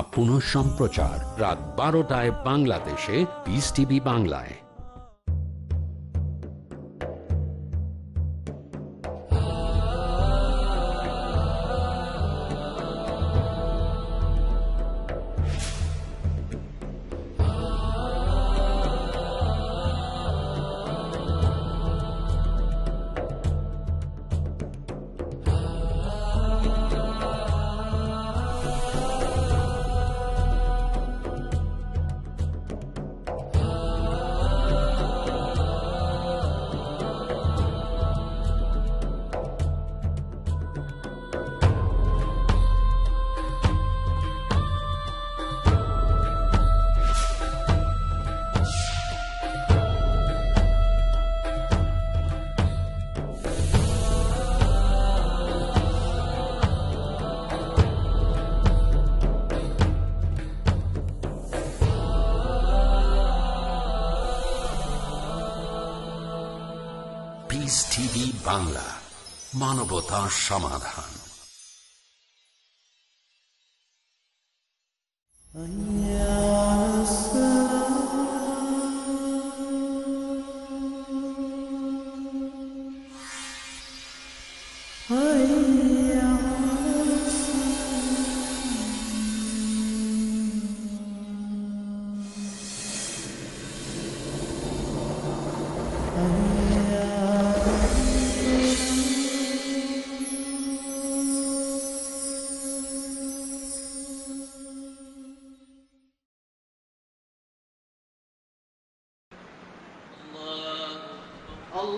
আপন সম্প্রচার রাত বারোটায় বাংলাদেশে পিস টিভি বাংলায়। মানবতা সমাধান।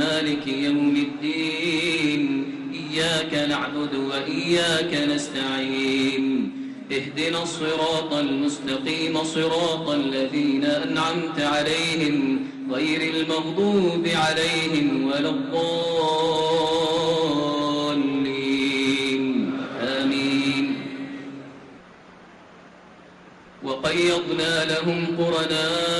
مالك يوم الدين. إياك نعبد وإياك نستعين. اهدنا الصراط المستقيم صراط الذين أنعمت عليهم غير المغضوب عليهم ولا الضالين. آمين. وقيضنا لهم قرناء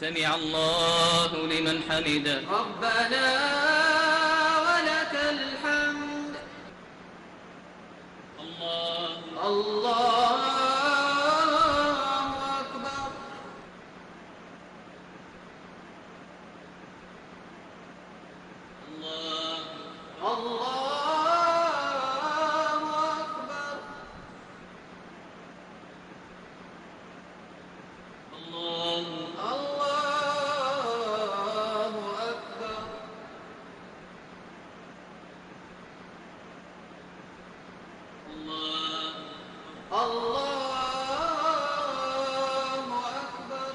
سمع الله لمن حمده ربنا ولك الحمد. الله. الله أكبر الله الله أكبر الله الله أكبر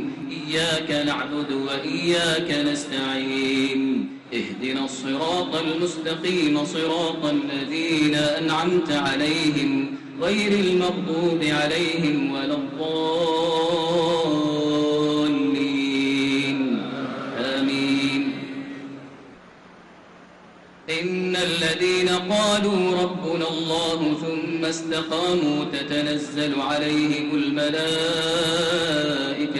إياك نعبد وإياك نستعين. اهدنا الصراط المستقيم صراط الذين أنعمت عليهم غير المغضوب عليهم ولا الضالين. آمين. إن الذين قالوا ربنا الله ثم استقاموا تتنزل عليهم الملائكة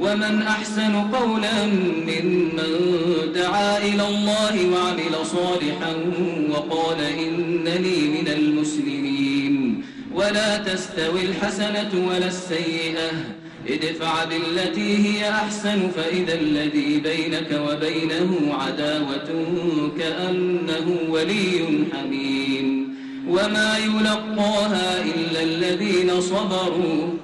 ومن أحسن قولا ممن دعا إلى الله وعمل صالحا وقال إنني من المسلمين. ولا تستوي الحسنة ولا السيئة. ادفع بالتي هي أحسن فإذا الذي بينك وبينه عداوة كأنه ولي حميم. وما يلقاها إلا الذين صبروا.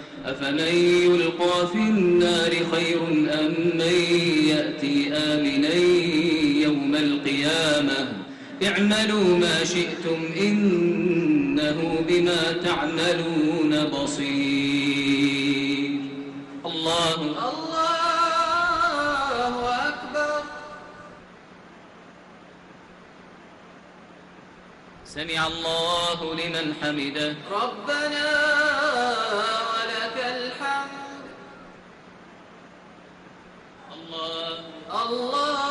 أفمن يلقى في النار خير أم من يأتي آمنا يوم القيامة؟ اعملوا ما شئتم إنه بما تعملون بصير. الله الله أكبر. سمع الله لمن حمده. ربنا ولك الحمد الله الله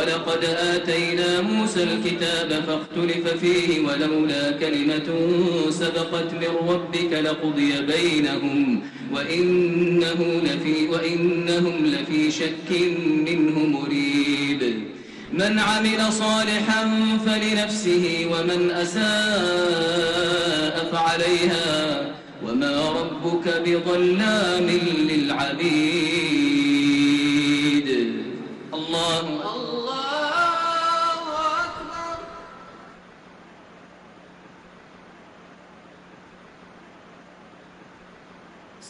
ولقد آتينا موسى الكتاب فاختلف فيه ولولا كلمة سبقت من ربك لقضي بينهم وإنه لفي وإنهم لفي شك منه مريب. من عمل صالحا فلنفسه ومن أساء فعليها وما ربك بظلام للعبيد. الله الله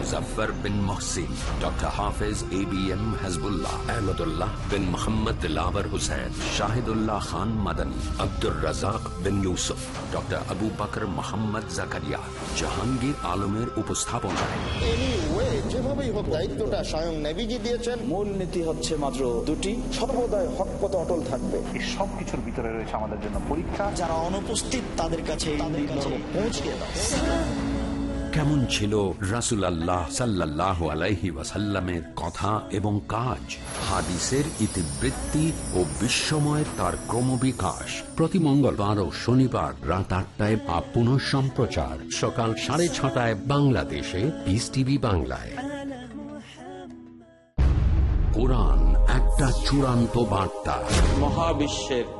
Muzaffar bin Mohsin, Dr. Hafiz ABM Hezbollah, Ahmadullah bin Muhammad Dilabar Hussain, Shahidullah Khan Madani, Abdul Razak bin Yusuf, Dr. Abu Bakr Muhammad Zakaria, Jahangir আলমের উপস্থাপনায় যেভাবেই হোক দায়িত্বটা স্বয়ং নেভিজি দিয়েছেন মূল নীতি হচ্ছে মাত্র দুটি সর্বদাই হক পথ অটল থাকবে এই সবকিছুর ভিতরে রয়েছে আমাদের জন্য পরীক্ষা যারা অনুপস্থিত তাদের কাছে পৌঁছে দেওয়া কেমন ছিল রাসুল আল্লাহ সাল্লাহ আলাইহি ওয়াসাল্লামের কথা এবং কাজ? হাদিসের ইতিবৃত্তি ও বিশ্বময় তার ক্রমবিকাশ। প্রতি মঙ্গলবার ও শনিবার রাত আটটায় বা পুনঃ সম্প্রচার। সকাল সাড়ে ছটায় বাংলাদেশে পিস টিভি বাংলায়। কোরআন একটা চূড়ান্ত বার্তা। মহাবিশ্বের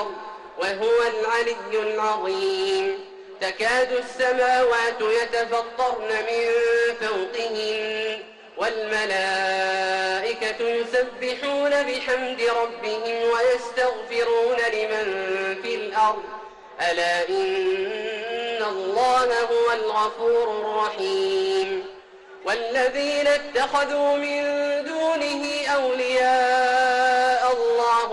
الأرض وهو العلي العظيم. تكاد السماوات يتفطرن من فوقهن والملائكة يسبحون بحمد ربهم ويستغفرون لمن في الأرض. ألا إن الله هو الغفور الرحيم. والذين اتخذوا من دونه أولياء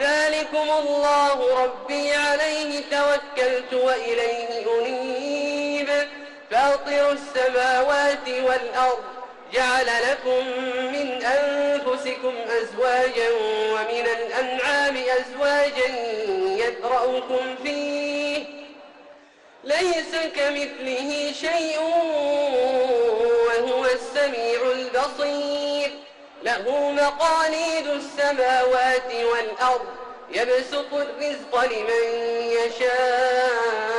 ذلكم الله ربي عليه توكلت وإليه أنيب. فاطر السماوات والأرض جعل لكم من أنفسكم أزواجا ومن الأنعام أزواجا يذرأكم فيه. ليس كمثله شيء وهو السميع البصير. له مقاليد السماوات والأرض يبسط الرزق لمن يشاء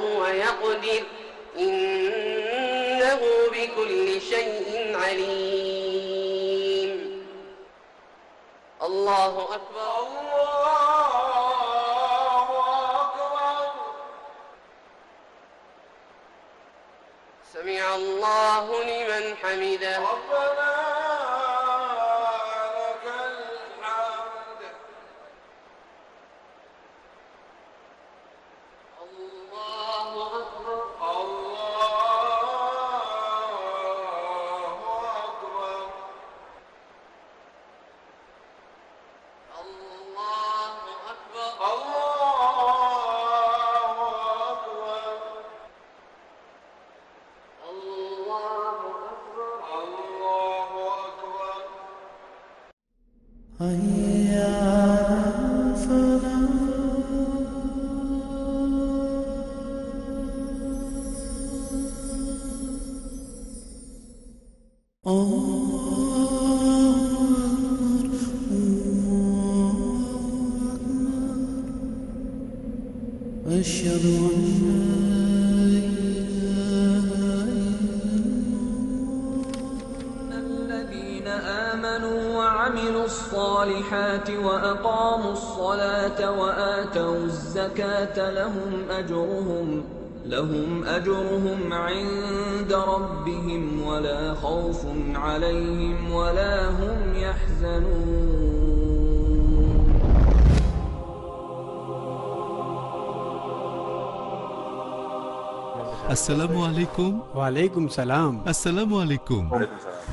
ويقدر. إنه بكل شيء عليم. الله أكبر. الله أكبر. سمع الله لمن حمده. أشهد أن الذين آمنوا وعملوا الصالحات وأقاموا الصلاة وآتوا الزكاة لهم أجرهم لهم أجرهم عند ربهم ولا خوف عليهم ولا هم يحزنون. السلام عليكم. وعليكم السلام. السلام عليكم. وعليكم السلام.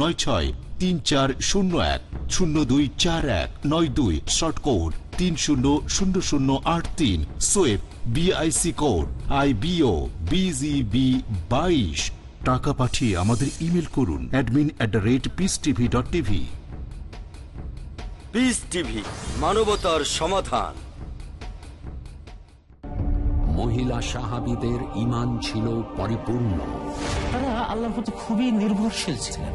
নয় ছয় তিন চার শূন্য এক শূন্য দুই চার এক নয় দুই শর্ট কোড তিন শূন্য শূন্য শূন্য আট তিন সোয়েব বিআইসি কোড আই বিও বিজিবি বাইশ টাকা পাঠিয়ে আমাদের ইমেল করুন admin at the rate Peace TV dot TV. Peace TV মানবতার সমাধান। মহিলা সাহাবিদের ইমান ছিল পরিপূর্ণ। তারা আল্লাহর প্রতি খুবই নির্ভরশীল ছিলেন।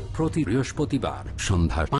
প্রতি বৃহস্পতিবার সন্ধ্যা